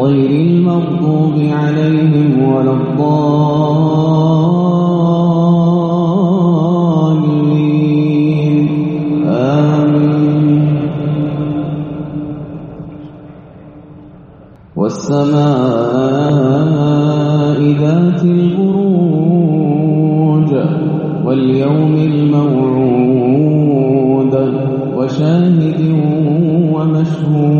غير المغضوب عليهم ولا الضالين. آمين. والسماء ذات البروج واليوم الموعود وشاهد ومشهود.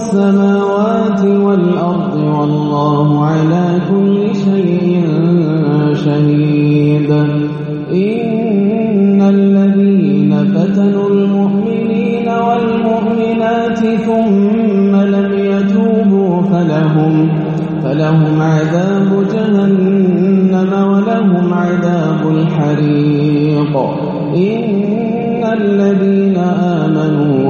السماوات والأرض والله على كل شيء شهيد. إن الذين فتنوا المؤمنين والمؤمنات ثم لم يتوبوا فلهم فلهم عذاب جهنم ولهم عذاب الحريق. إن الذين آمنوا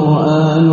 قرآن